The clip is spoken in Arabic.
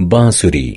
बांसुरी